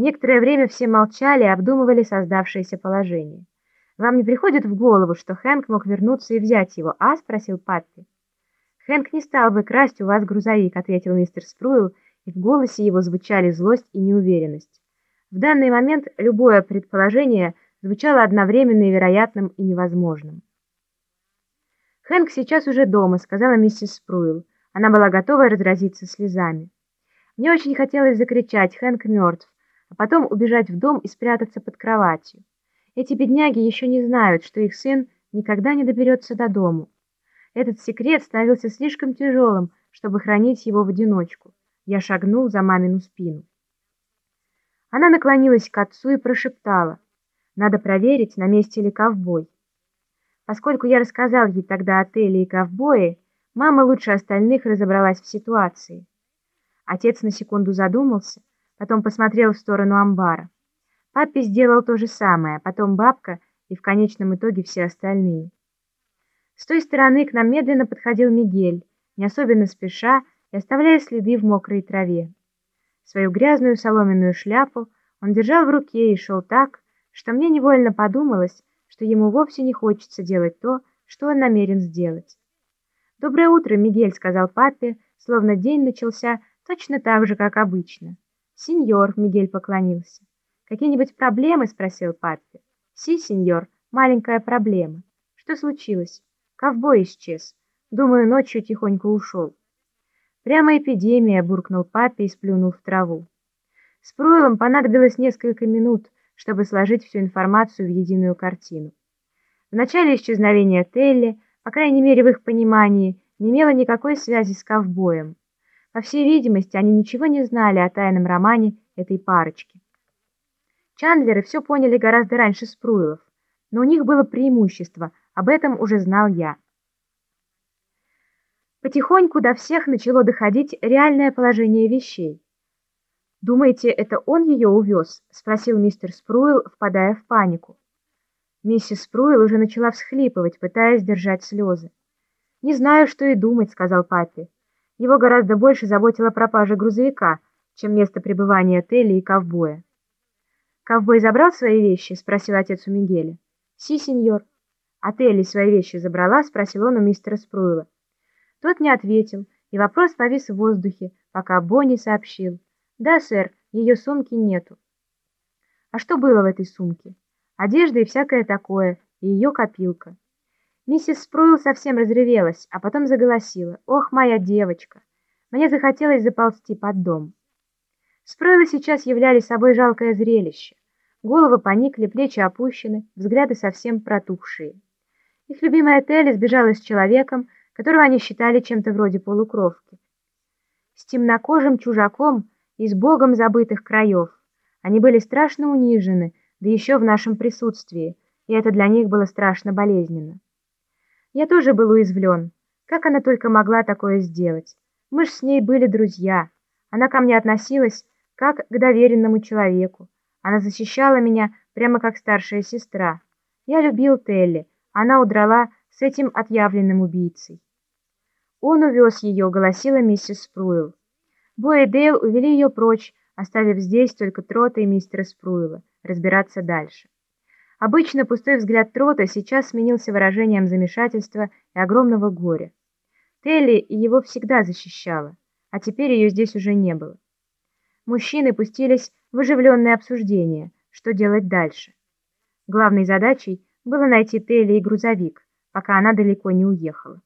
Некоторое время все молчали и обдумывали создавшееся положение. «Вам не приходит в голову, что Хэнк мог вернуться и взять его, а?» — спросил Паппи. «Хэнк не стал бы красть у вас грузовик», — ответил мистер Спруил, и в голосе его звучали злость и неуверенность. В данный момент любое предположение звучало одновременно и вероятным, и невозможным. «Хэнк сейчас уже дома», — сказала миссис Спруил. Она была готова разразиться слезами. Мне очень хотелось закричать «Хэнк мертв», а потом убежать в дом и спрятаться под кроватью. Эти бедняги еще не знают, что их сын никогда не доберется до дому. Этот секрет ставился слишком тяжелым, чтобы хранить его в одиночку. Я шагнул за мамину спину. Она наклонилась к отцу и прошептала. «Надо проверить, на месте ли ковбой». Поскольку я рассказал ей тогда о Теле и ковбое, мама лучше остальных разобралась в ситуации. Отец на секунду задумался, потом посмотрел в сторону амбара. Папе сделал то же самое, потом бабка и в конечном итоге все остальные. С той стороны к нам медленно подходил Мигель, не особенно спеша и оставляя следы в мокрой траве. Свою грязную соломенную шляпу он держал в руке и шел так, что мне невольно подумалось, что ему вовсе не хочется делать то, что он намерен сделать. «Доброе утро, Мигель», — сказал папе, словно день начался точно так же, как обычно. «Сеньор», — Мигель поклонился. «Какие-нибудь проблемы?» — спросил папе. «Си, сеньор, маленькая проблема. Что случилось?» «Ковбой исчез. Думаю, ночью тихонько ушел». «Прямо эпидемия», — буркнул папе и сплюнул в траву. С Пруэлом понадобилось несколько минут, чтобы сложить всю информацию в единую картину. В начале исчезновения Телли, по крайней мере в их понимании, не имело никакой связи с ковбоем. По всей видимости, они ничего не знали о тайном романе этой парочки. Чандлеры все поняли гораздо раньше Спруилов, но у них было преимущество, об этом уже знал я. Потихоньку до всех начало доходить реальное положение вещей. «Думаете, это он ее увез?» — спросил мистер Спруил, впадая в панику. Миссис Спруил уже начала всхлипывать, пытаясь держать слезы. «Не знаю, что и думать», — сказал папе. Его гораздо больше заботила пропажа грузовика, чем место пребывания Телли и ковбоя. «Ковбой забрал свои вещи?» — спросил отец у Мигеля. «Си, сеньор». «А Телли свои вещи забрала?» — спросил он у мистера Спруила. Тот не ответил, и вопрос повис в воздухе, пока Бонни сообщил. «Да, сэр, ее сумки нету». А что было в этой сумке? Одежда и всякое такое, и ее копилка. Миссис Спруил совсем разревелась, а потом заголосила. «Ох, моя девочка!» Мне захотелось заползти под дом. Спруилы сейчас являли собой жалкое зрелище. Головы поникли, плечи опущены, взгляды совсем протухшие. Их любимая Телли сбежала с человеком, которого они считали чем-то вроде полукровки. С темнокожим чужаком из богом забытых краев. Они были страшно унижены, да еще в нашем присутствии, и это для них было страшно болезненно. Я тоже был уязвлен. Как она только могла такое сделать? Мы ж с ней были друзья. Она ко мне относилась как к доверенному человеку. Она защищала меня прямо как старшая сестра. Я любил Телли. Она удрала с этим отъявленным убийцей. Он увез ее, голосила миссис Спруил. Бо и Дейл увели ее прочь, оставив здесь только Трота и мистера Спруила разбираться дальше. Обычно пустой взгляд Трота сейчас сменился выражением замешательства и огромного горя. Телли его всегда защищала, а теперь ее здесь уже не было. Мужчины пустились в оживленное обсуждение, что делать дальше. Главной задачей было найти Телли и грузовик, пока она далеко не уехала.